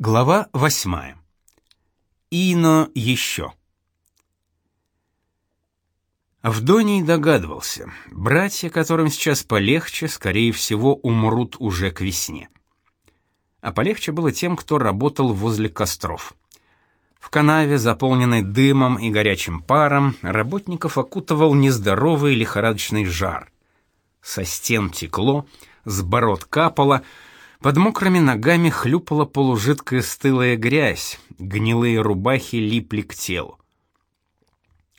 Глава восьмая. Ино еще. Авдоний догадывался, братья, которым сейчас полегче, скорее всего, умрут уже к весне. А полегче было тем, кто работал возле костров. В канаве, заполненной дымом и горячим паром, работников окутывал нездоровый лихорадочный жар. Со стен текло, с бород капало — под мокрыми ногами хлюпала полужидкая стылая грязь, гнилые рубахи липли к телу.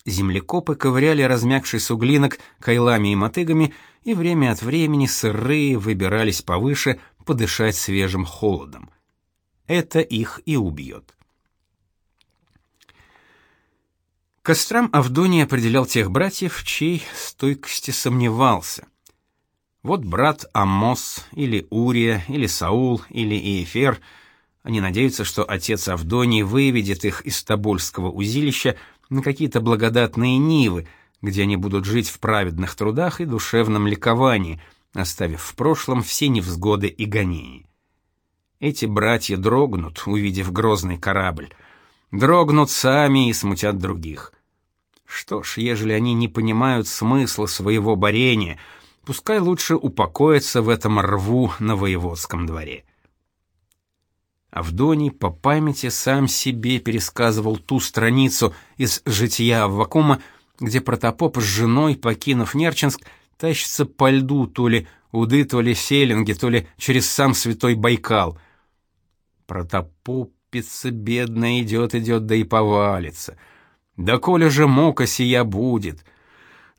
Землекопы ковыряли размягший суглинок кайлами и мотыгами, и время от времени сырые выбирались повыше подышать свежим холодом. Это их и убьет. Кострам Авдоний определял тех братьев, в чьей стойкости сомневался — вот брат Аммос, или Урия, или Саул, или Иефер, они надеются, что отец Авдоний выведет их из Тобольского узилища на какие-то благодатные нивы, где они будут жить в праведных трудах и душевном ликовании, оставив в прошлом все невзгоды и гонения. Эти братья дрогнут, увидев грозный корабль, дрогнут сами и смутят других. Что ж, ежели они не понимают смысла своего борения — пускай лучше упокоится в этом рву на воеводском дворе. Авдоний по памяти сам себе пересказывал ту страницу из «Жития Аввакума», где протопоп с женой, покинув Нерчинск, тащится по льду то ли Уды, то ли Селинги, то ли через сам Святой Байкал. Протопопица бедная идет-идет, да и повалится. Да коли же мука сия будет —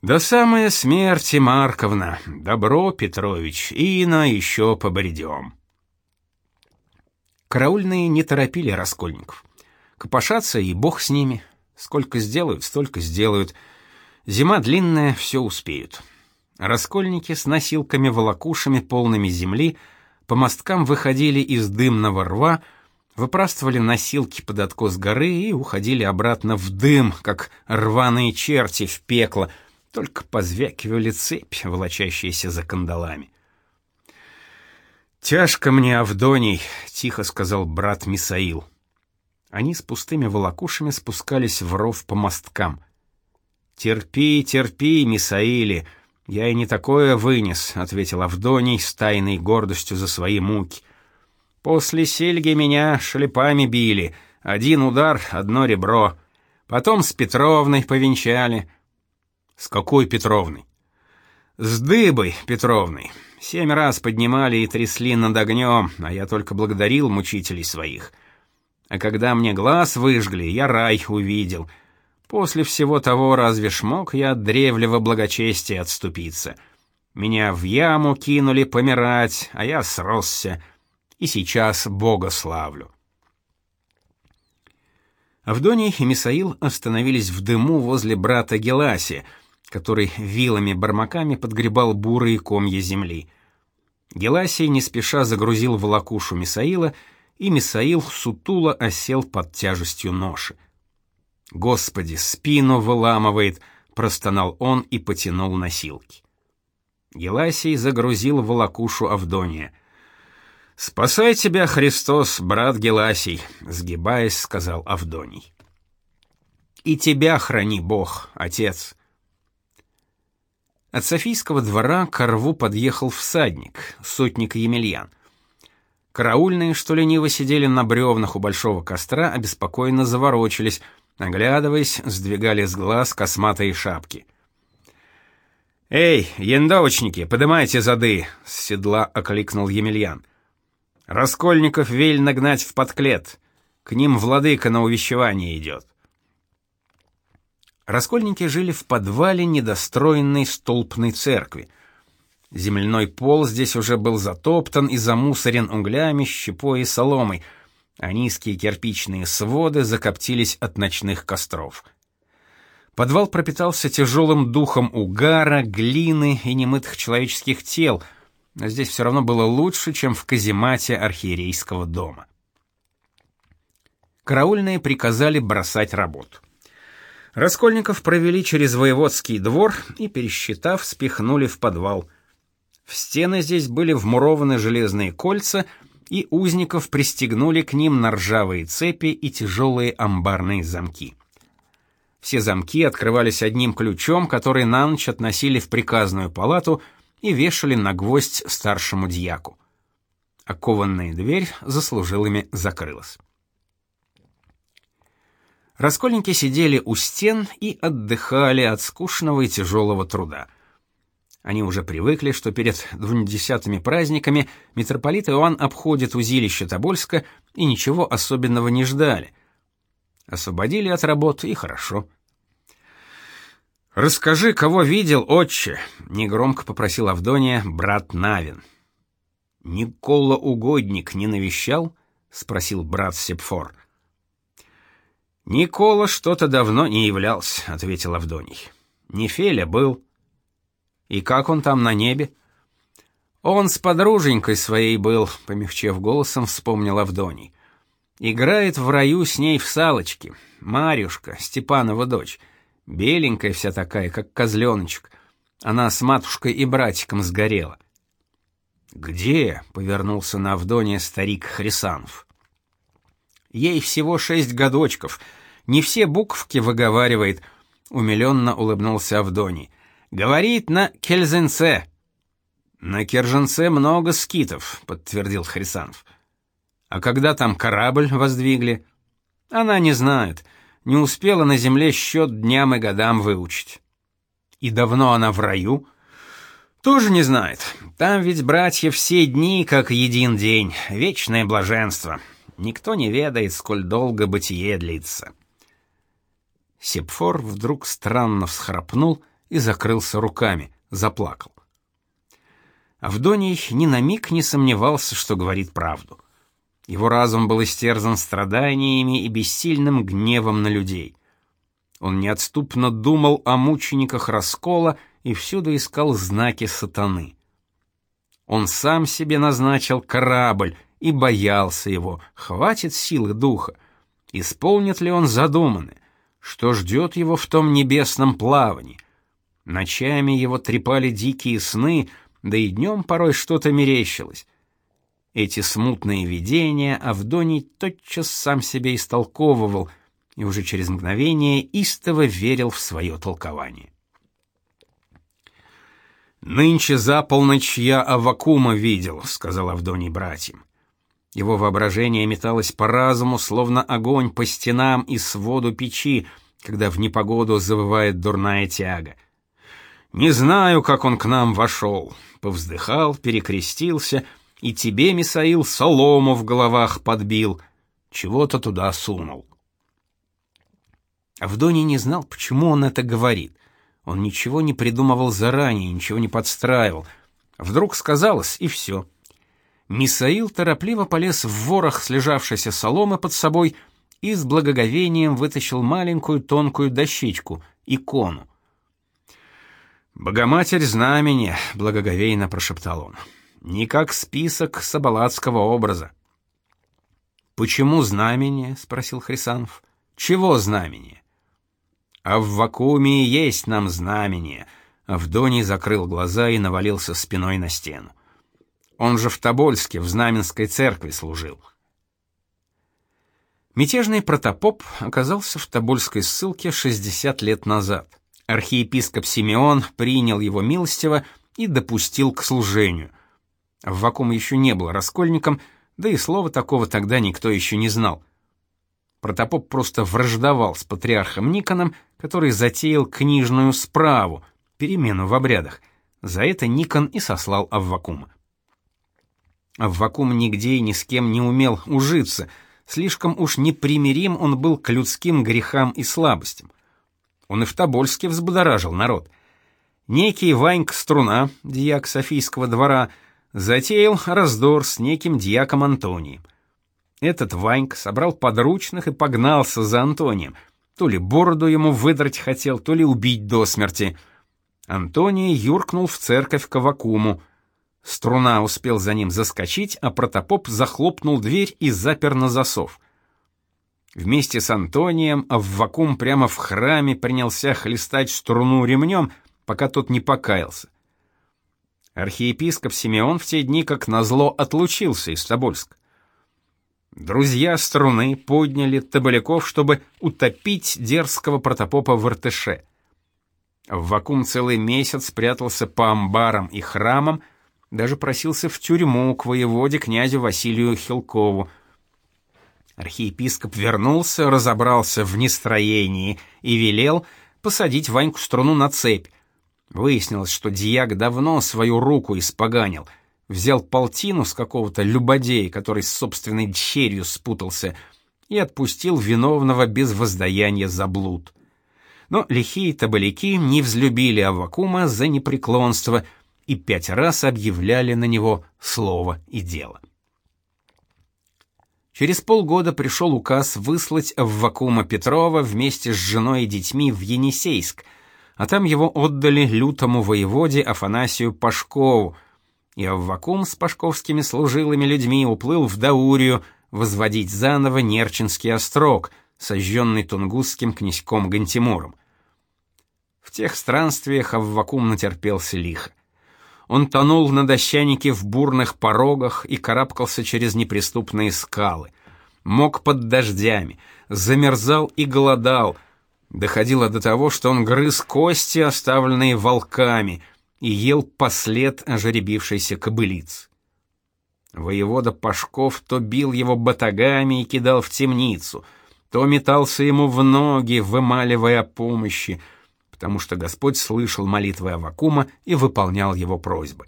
до самой смерти, Марковна. Добро, Петрович, и на еще побредем. Караульные не торопили раскольников. Копошатся, и бог с ними. Сколько сделают, столько сделают. Зима длинная, все успеют. Раскольники с носилками-волокушами, полными земли, по мосткам выходили из дымного рва, выпрастывали носилки под откос горы и уходили обратно в дым, как рваные черти в пекло — только позвякивали цепь, волочащиеся за кандалами. «Тяжко мне, Авдоний», — тихо сказал брат Мисаил. Они с пустыми волокушами спускались в ров по мосткам. «Терпи, терпи, Мисаили, я и не такое вынес», — ответил Авдоний с тайной гордостью за свои муки. «После сельги меня шлепами били, один удар, одно ребро. Потом с Петровной повенчали». С какой Петровной? С дыбой Петровной. Семь раз поднимали и трясли над огнем, а я только благодарил мучителей своих. А когда мне глаз выжгли, я рай увидел. После всего того разве ж мог я от древлего благочестия отступиться? Меня в яму кинули помирать, а я сросся, и сейчас Бога славлю. Авдоний и Мисаил остановились в дыму возле брата Геласия — который вилами-бармаками подгребал бурые комья земли. Геласий не спеша загрузил в лакушу Мисаила, и Мисаил сутуло осел под тяжестью ноши. «Господи, спину выламывает!» — простонал он и потянул носилки. Геласий загрузил в лакушу Авдония. «Спасай тебя, Христос, брат Геласий!» — сгибаясь, сказал Авдоний. «И тебя храни Бог, Отец!» От Софийского двора к рву подъехал всадник, сотник Емельян. Караульные, что лениво сидели на бревнах у большого костра, обеспокоенно заворочились, оглядываясь, сдвигали с глаз косматые шапки. «Эй, яндовочники, подымайте зады!» — с седла окликнул Емельян. «Раскольников вель нагнать в подклет. К ним владыка на увещевание идет». Раскольники жили в подвале недостроенной столпной церкви. Земляной пол здесь уже был затоптан и замусорен углями, щепой и соломой, а низкие кирпичные своды закоптились от ночных костров. Подвал пропитался тяжелым духом угара, глины и немытых человеческих тел, но здесь все равно было лучше, чем в каземате архиерейского дома. Караульные приказали бросать работу. Раскольников провели через воеводский двор и, пересчитав, спихнули в подвал. В стены здесь были вмурованы железные кольца, и узников пристегнули к ним на ржавые цепи и тяжелые амбарные замки. Все замки открывались одним ключом, который на ночь относили в приказную палату и вешали на гвоздь старшему дьяку. Окованная дверь заслужилыми закрылась. Раскольники сидели у стен и отдыхали от скучного и тяжелого труда. Они уже привыкли, что перед двунедесятыми праздниками митрополит Иоанн обходит узилище Тобольска и ничего особенного не ждали. Освободили от работы и хорошо. Расскажи, кого видел, отче, негромко попросил Авдония брат Навин. Никола угодник не навещал? спросил брат Сепфор. Никола что-то давно не являлся, ответил Авдоний. Нефеля был. И как он там на небе? Он с подруженькой своей был, помягчев голосом, вспомнил Авдоний. Играет в раю с ней в салочки. Марюшка, Степанова дочь, беленькая вся такая, как козленочек. Она с матушкой и братиком сгорела. Где? повернулся на Авдония старик Хрисанов. Ей всего шесть годочков. Не все буковки выговаривает, умиленно улыбнулся Авдоний. Говорит на кельзенце. На Керженце много скитов, подтвердил Хрисанов. А когда там корабль воздвигли? Она не знает. Не успела на земле счет дням и годам выучить. И давно она в раю? Тоже не знает. Там ведь братья все дни как един день, вечное блаженство. Никто не ведает, сколь долго бытие длится. Сепфор вдруг странно всхрапнул и закрылся руками, заплакал. Авдоний ни на миг не сомневался, что говорит правду. Его разум был истерзан страданиями и бессильным гневом на людей. Он неотступно думал о мучениках раскола и всюду искал знаки сатаны. Он сам себе назначил корабль и боялся его, хватит силы духа. Исполнит ли он задуманное? Что ждет его в том небесном плавании? Ночами его трепали дикие сны, да и днем порой что-то мерещилось. Эти смутные видения Авдоний тотчас сам себе истолковывал и уже через мгновение истово верил в свое толкование. «Нынче за полночь я Авакума видел», — сказал Авдоний братьям. Его воображение металось по разуму, словно огонь по стенам и своду печи, когда в непогоду завывает дурная тяга. Не знаю, как он к нам вошел. Повздыхал, перекрестился, и тебе, Мисаил, солому в головах подбил, чего-то туда сунул. Авдоний не знал, почему он это говорит. Он ничего не придумывал заранее, ничего не подстраивал. Вдруг сказалось, и все. Мисаил торопливо полез в ворох слежавшейся соломы под собой и с благоговением вытащил маленькую тонкую дощечку, икону. «Богоматерь знамени», — благоговейно прошептал он, — «не как список сабалатского образа». «Почему знамение?» — спросил Хрисанов. «Чего знамение?» «А в вакууме есть нам знамение», — Авдоний закрыл глаза и навалился спиной на стену. Он же в Тобольске, в Знаменской церкви служил. Мятежный протопоп оказался в Тобольской ссылке 60 лет назад. Архиепископ Симеон принял его милостиво и допустил к служению. Вакуум еще не был раскольником, да и слова такого тогда никто еще не знал. Протопоп просто враждовал с патриархом Никоном, который затеял книжную справу, перемену в обрядах. За это Никон и сослал Аввакума. А в вакуум нигде и ни с кем не умел ужиться, слишком уж непримирим он был к людским грехам и слабостям. Он и в Тобольске взбудоражил народ. Некий Ванька Струна, дьяк Софийского двора, затеял раздор с неким дьяком Антонием. Этот Ванька собрал подручных и погнался за Антонием. То ли бороду ему выдрать хотел, то ли убить до смерти. Антоний юркнул в церковь к Авакуму. Струна успел за ним заскочить, а протопоп захлопнул дверь и запер на засов. Вместе с Антонием Аввакум прямо в храме принялся хлестать струну ремнем, пока тот не покаялся. Архиепископ Симеон в те дни как назло отлучился из Тобольска. Друзья струны подняли Табаляков, чтобы утопить дерзкого протопопа в Иртыше. В вакуум целый месяц прятался по амбарам и храмам, даже просился в тюрьму к воеводе князю Василию Хилкову. Архиепископ вернулся, разобрался в нестроении и велел посадить Ваньку струну на цепь. Выяснилось, что дьяк давно свою руку испоганил, взял полтину с какого-то любодея, который с собственной дщерью спутался, и отпустил виновного без воздаяния за блуд. Но лихие табаляки не взлюбили Аввакума за непреклонство и пять раз объявляли на него слово и дело. Через полгода пришел указ выслать Аввакума Петрова вместе с женой и детьми в Енисейск, а там его отдали лютому воеводе Афанасию Пашкову, и Аввакум с пашковскими служилыми людьми уплыл в Даурию возводить заново Нерчинский острог, сожженный тунгусским князьком Гантимуром. В тех странствиях Аввакум натерпелся лихо. Он тонул на дощанике в бурных порогах и карабкался через неприступные скалы. Мог под дождями, замерзал и голодал. Доходило до того, что он грыз кости, оставленные волками, и ел послед ожеребившейся кобылиц. Воевода Пашков то бил его батагами и кидал в темницу, то метался ему в ноги, вымаливая помощи — потому что Господь слышал молитвы Авакума и выполнял его просьбы.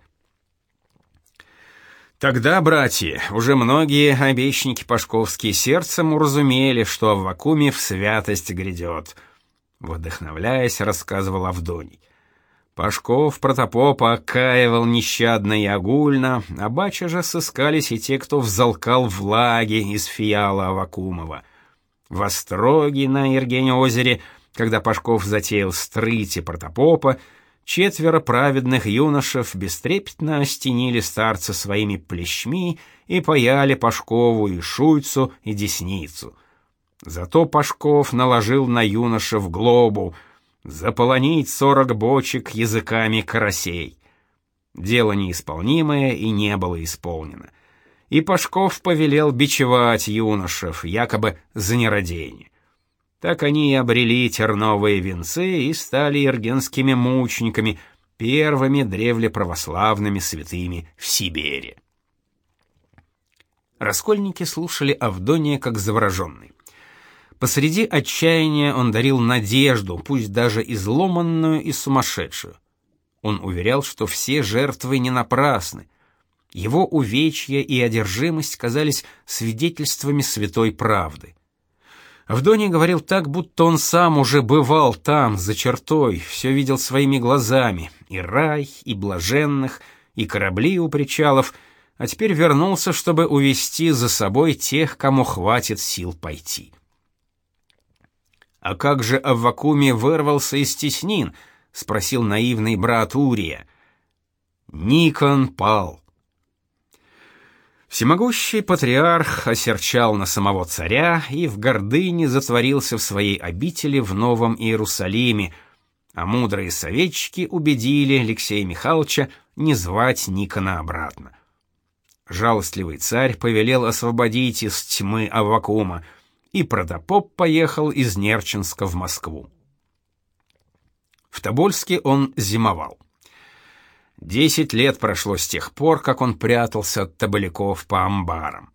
Тогда, братья, уже многие обещники пашковские сердцем уразумели, что в Авакуме в святость грядет. Вдохновляясь, рассказывал Авдоний. Пашков протопопа окаивал нещадно и огульно, а бача же сыскались и те, кто взалкал влаги из фиала Авакумова. В Остроге на Ергене озере — когда Пашков затеял стрыть и протопопа, четверо праведных юношев бестрепетно остенили старца своими плещми и паяли Пашкову и Шуйцу, и Десницу. Зато Пашков наложил на юношев глобу заполонить сорок бочек языками карасей. Дело неисполнимое и не было исполнено. И Пашков повелел бичевать юношев, якобы за нерадение. Так они и обрели терновые венцы и стали иргенскими мучениками, первыми древлеправославными святыми в Сибири. Раскольники слушали Авдония как завороженный. Посреди отчаяния он дарил надежду, пусть даже изломанную и сумасшедшую. Он уверял, что все жертвы не напрасны. Его увечья и одержимость казались свидетельствами святой правды. Авдоний говорил так, будто он сам уже бывал там, за чертой, все видел своими глазами, и рай, и блаженных, и корабли у причалов, а теперь вернулся, чтобы увести за собой тех, кому хватит сил пойти. «А как же Аввакуми вырвался из теснин?» — спросил наивный брат Урия. «Никон пал. Всемогущий патриарх осерчал на самого царя и в гордыне затворился в своей обители в Новом Иерусалиме, а мудрые советчики убедили Алексея Михайловича не звать Никона обратно. Жалостливый царь повелел освободить из тьмы Аввакума, и протопоп поехал из Нерчинска в Москву. В Тобольске он зимовал. Десять лет прошло с тех пор, как он прятался от табаляков по амбарам.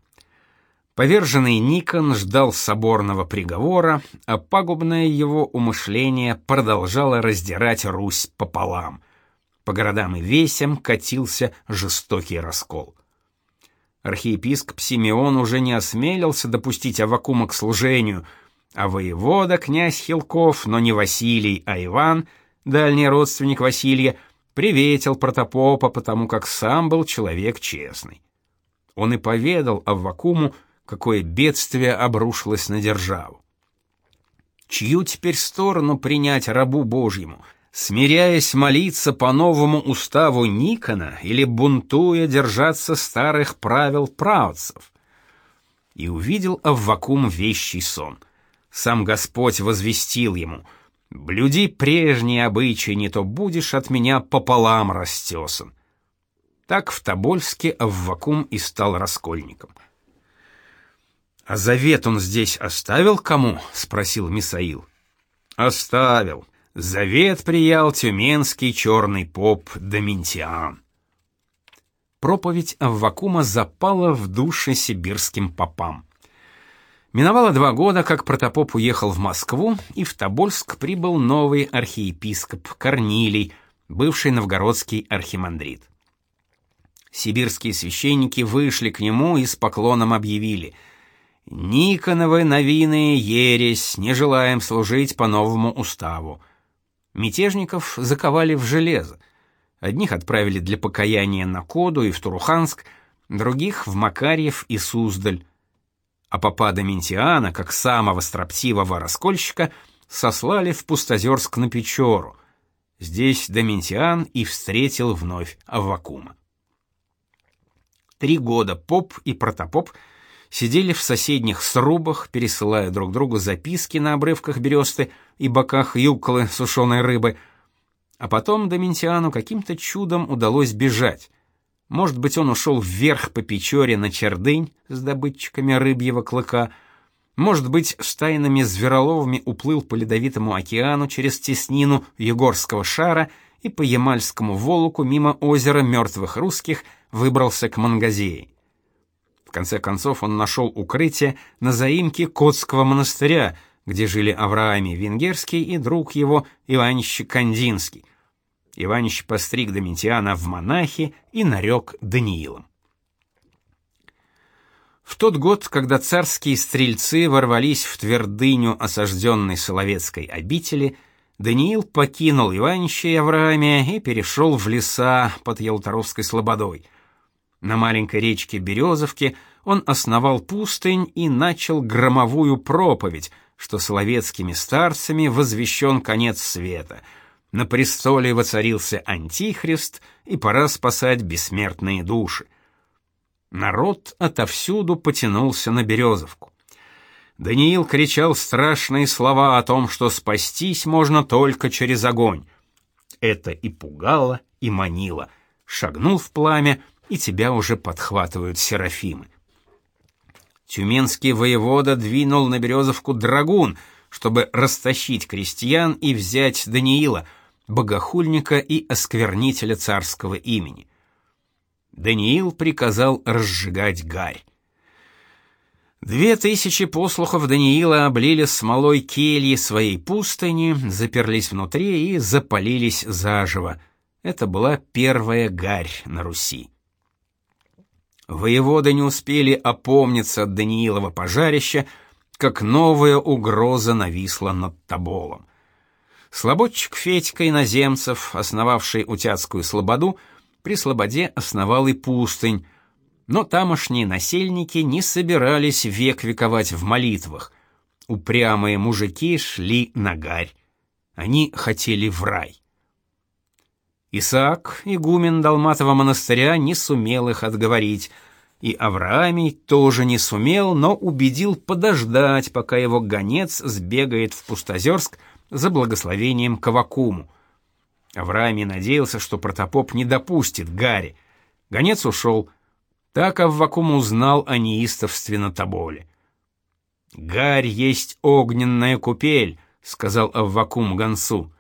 Поверженный Никон ждал соборного приговора, а пагубное его умышление продолжало раздирать Русь пополам. По городам и весям катился жестокий раскол. Архиепископ Симеон уже не осмелился допустить Авакума к служению, а воевода князь Хилков, но не Василий, а Иван, дальний родственник Василия, приветил протопопа, потому как сам был человек честный. Он и поведал Аввакуму, какое бедствие обрушилось на державу. Чью теперь сторону принять рабу Божьему, смиряясь молиться по новому уставу Никона или бунтуя держаться старых правил правцев? И увидел Аввакум вещий сон. Сам Господь возвестил ему — Блюди прежние обычаи, не то будешь от меня пополам растесан. Так в Тобольске Аввакум и стал раскольником. А завет он здесь оставил кому? спросил Мисаил. Оставил. Завет приял тюменский черный поп Доминтиан. Проповедь Аввакума запала в души сибирским попам. Миновало два года, как протопоп уехал в Москву, и в Тобольск прибыл новый архиепископ Корнилий, бывший новгородский архимандрит. Сибирские священники вышли к нему и с поклоном объявили — Никоновы новины ересь, не желаем служить по новому уставу. Мятежников заковали в железо. Одних отправили для покаяния на Коду и в Туруханск, других в Макарьев и Суздаль. А попа Доментиана, как самого строптивого раскольщика, сослали в Пустозерск на Печору. Здесь Доментиан и встретил вновь Аввакума. Три года поп и протопоп — сидели в соседних срубах, пересылая друг другу записки на обрывках бересты и боках юколы сушеной рыбы. А потом Доминтиану каким-то чудом удалось бежать. Может быть, он ушел вверх по Печоре на Чердынь с добытчиками рыбьего клыка, может быть, с тайными звероловами уплыл по ледовитому океану через теснину Егорского шара и по Ямальскому Волоку мимо озера мертвых русских выбрался к Мангазее. В конце концов он нашел укрытие на заимке Котского монастыря, где жили Авраамий Венгерский и друг его Иваныч Кандинский. Иваныч постриг Домитиана в монахи и нарек Даниилом. В тот год, когда царские стрельцы ворвались в твердыню осажденной Соловецкой обители, Даниил покинул Иванища и Авраамия и перешел в леса под Ялтаровской слободой — на маленькой речке Березовке он основал пустынь и начал громовую проповедь, что соловецкими старцами возвещен конец света. На престоле воцарился антихрист, и пора спасать бессмертные души. Народ отовсюду потянулся на Березовку. Даниил кричал страшные слова о том, что спастись можно только через огонь. Это и пугало, и манило. Шагнул в пламя — и тебя уже подхватывают серафимы. Тюменский воевода двинул на Березовку драгун, чтобы растащить крестьян и взять Даниила, богохульника и осквернителя царского имени. Даниил приказал разжигать гарь. Две тысячи послухов Даниила облили смолой кельи своей пустыни, заперлись внутри и запалились заживо. Это была первая гарь на Руси. Воеводы не успели опомниться от Даниилова пожарища, как новая угроза нависла над Тоболом. Слободчик Федька иноземцев, основавший Утятскую слободу, при слободе основал и пустынь, но тамошние насельники не собирались век вековать в молитвах. Упрямые мужики шли на гарь. Они хотели в рай. Исаак, игумен Далматова монастыря, не сумел их отговорить, и Авраамий тоже не сумел, но убедил подождать, пока его гонец сбегает в Пустозерск за благословением к Авакуму. Авраамий надеялся, что протопоп не допустит Гарри. Гонец ушел. Так Аввакум узнал о неистовстве на Тоболе. «Гарь есть огненная купель», — сказал Аввакум гонцу.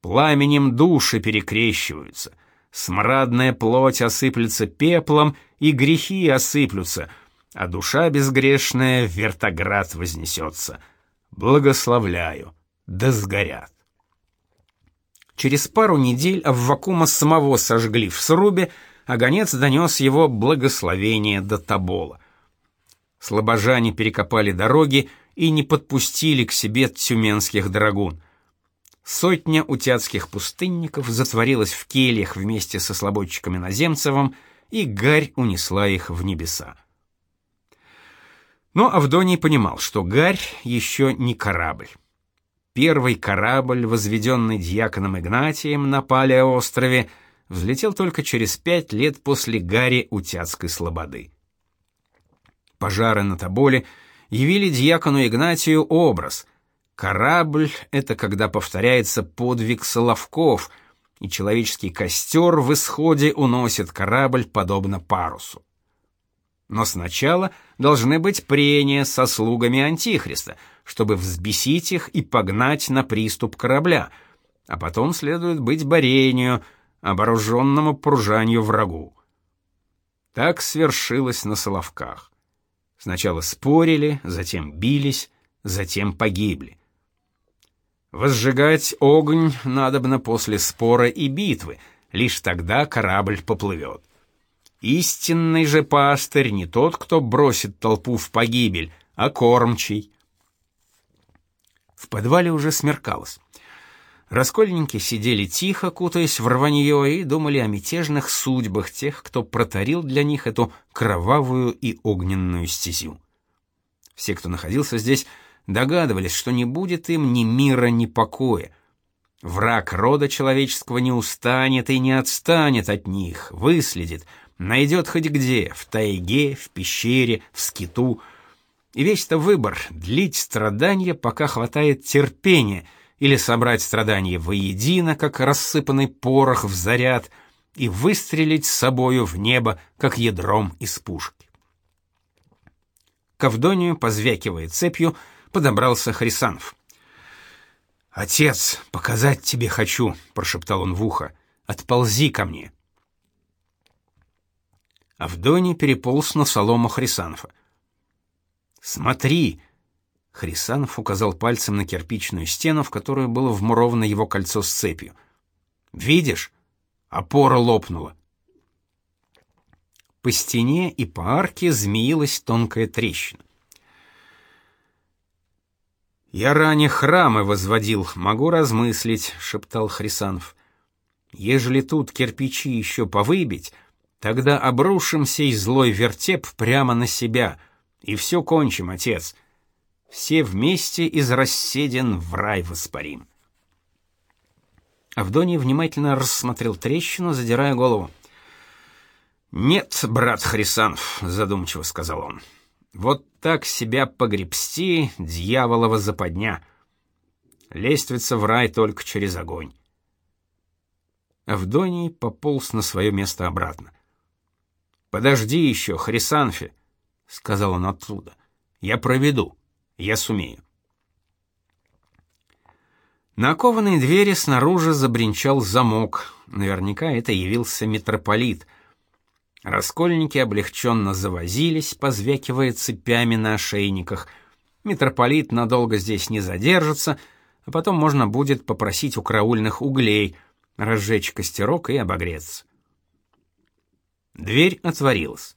Пламенем души перекрещиваются, смрадная плоть осыплется пеплом, и грехи осыплются, а душа безгрешная в вертоград вознесется. Благословляю, да сгорят. Через пару недель Аввакума самого сожгли в срубе, а гонец донес его благословение до Тобола. Слобожане перекопали дороги и не подпустили к себе тюменских драгун — Сотня утятских пустынников затворилась в кельях вместе со слободчиками Наземцевым, и гарь унесла их в небеса. Но Авдоний понимал, что гарь еще не корабль. Первый корабль, возведенный дьяконом Игнатием на Палеострове, взлетел только через пять лет после гари Утятской слободы. Пожары на Тоболе явили дьякону Игнатию образ, Корабль — это когда повторяется подвиг Соловков, и человеческий костер в исходе уносит корабль подобно парусу. Но сначала должны быть прения со слугами Антихриста, чтобы взбесить их и погнать на приступ корабля, а потом следует быть борению, оборуженному пружанию врагу. Так свершилось на Соловках. Сначала спорили, затем бились, затем погибли. Возжигать огонь надобно после спора и битвы, лишь тогда корабль поплывет. Истинный же пастырь не тот, кто бросит толпу в погибель, а кормчий. В подвале уже смеркалось. Раскольники сидели тихо, кутаясь в рванье, и думали о мятежных судьбах тех, кто протарил для них эту кровавую и огненную стезю. Все, кто находился здесь, догадывались, что не будет им ни мира, ни покоя. Враг рода человеческого не устанет и не отстанет от них, выследит — Найдет хоть где, в тайге, в пещере, в скиту. И весь-то выбор — длить страдания, пока хватает терпения, или собрать страдания воедино, как рассыпанный порох в заряд, и выстрелить собою в небо, как ядром из пушки. К позвякивая цепью, подобрался Хрисанов. «Отец, показать тебе хочу», — прошептал он в ухо. «Отползи ко мне». Авдоний переполз на солому Хрисанфа. «Смотри!» — Хрисанов указал пальцем на кирпичную стену, в которую было вмуровано его кольцо с цепью. «Видишь? Опора лопнула». По стене и по арке змеилась тонкая трещина. «Я ранее храмы возводил, могу размыслить», — шептал Хрисанов. «Ежели тут кирпичи еще повыбить, Тогда обрушимся и злой вертеп прямо на себя, и все кончим, отец. Все вместе из расседен в рай воспарим. Авдоний внимательно рассмотрел трещину, задирая голову. «Нет, брат Хрисанов», — задумчиво сказал он, — «вот так себя погребсти, дьяволова западня. Лестница в рай только через огонь». Авдоний пополз на свое место обратно. Подожди еще, Хрисанфи, сказал он оттуда. Я проведу. Я сумею. На кованой двери снаружи забринчал замок. Наверняка это явился митрополит. Раскольники облегченно завозились, позвякивая цепями на ошейниках. Митрополит надолго здесь не задержится, а потом можно будет попросить у караульных углей, разжечь костерок и обогреться. Дверь отворилась.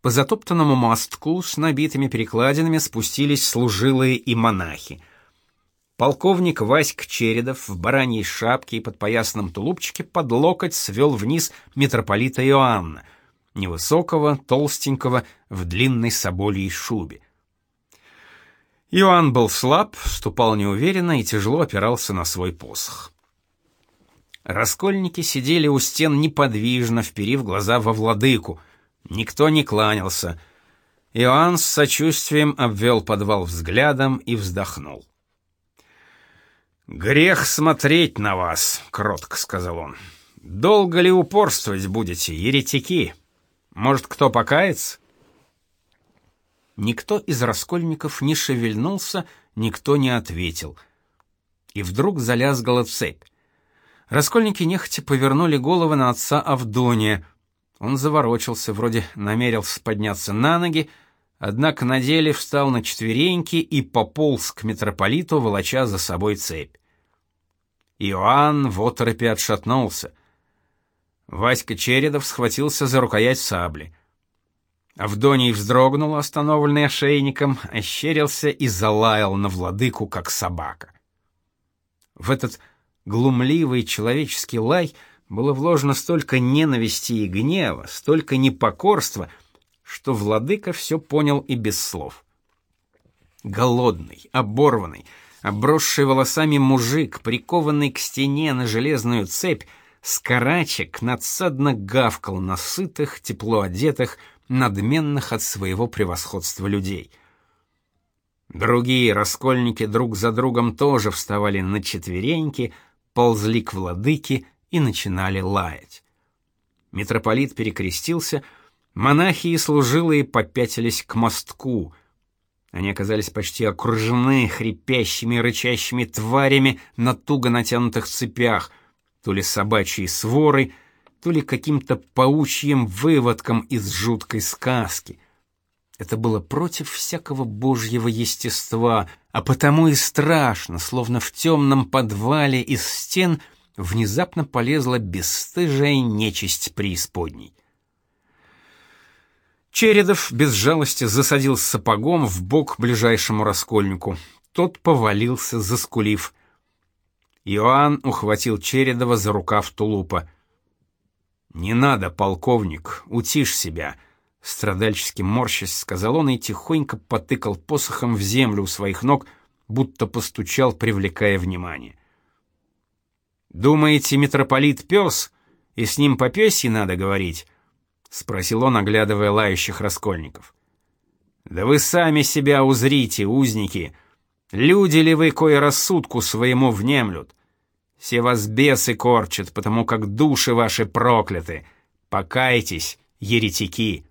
По затоптанному мостку с набитыми перекладинами спустились служилые и монахи. Полковник Васьк Чередов в бараньей шапке и под поясном тулупчике под локоть свел вниз митрополита Иоанна, невысокого, толстенького, в длинной собольей шубе. Иоанн был слаб, ступал неуверенно и тяжело опирался на свой посох. Раскольники сидели у стен неподвижно, вперив глаза во владыку. Никто не кланялся. Иоанн с сочувствием обвел подвал взглядом и вздохнул. «Грех смотреть на вас», — кротко сказал он. «Долго ли упорствовать будете, еретики? Может, кто покается?» Никто из раскольников не шевельнулся, никто не ответил. И вдруг залязгала цепь. Раскольники нехотя повернули головы на отца Авдония. Он заворочился, вроде намерился подняться на ноги, однако на деле встал на четвереньки и пополз к митрополиту, волоча за собой цепь. Иоанн в оторопе отшатнулся. Васька Чередов схватился за рукоять сабли. Авдоний вздрогнул, остановленный ошейником, ощерился и залаял на владыку, как собака. В этот глумливый человеческий лай было вложено столько ненависти и гнева, столько непокорства, что владыка все понял и без слов. Голодный, оборванный, обросший волосами мужик, прикованный к стене на железную цепь, скорачек надсадно гавкал на сытых, тепло одетых, надменных от своего превосходства людей. Другие раскольники друг за другом тоже вставали на четвереньки, ползли к владыке и начинали лаять. Митрополит перекрестился, Монахи и служилые попятились к мостку. Они оказались почти окружены хрипящими рычащими тварями на туго натянутых цепях, то ли собачьей сворой, то ли каким-то паучьим выводком из жуткой сказки. Это было против всякого божьего естества, а потому и страшно, словно в темном подвале из стен внезапно полезла бесстыжая нечисть преисподней. Чередов без жалости засадил сапогом в бок ближайшему раскольнику. Тот повалился, заскулив. Иоанн ухватил Чередова за рукав тулупа. «Не надо, полковник, утишь себя», — страдальчески морщась сказал он и тихонько потыкал посохом в землю у своих ног, будто постучал, привлекая внимание. «Думаете, митрополит пес, и с ним по пёсьи надо говорить?» — спросил он, оглядывая лающих раскольников. «Да вы сами себя узрите, узники! Люди ли вы, кое рассудку своему внемлют? Все вас бесы корчат, потому как души ваши прокляты. Покайтесь, еретики!»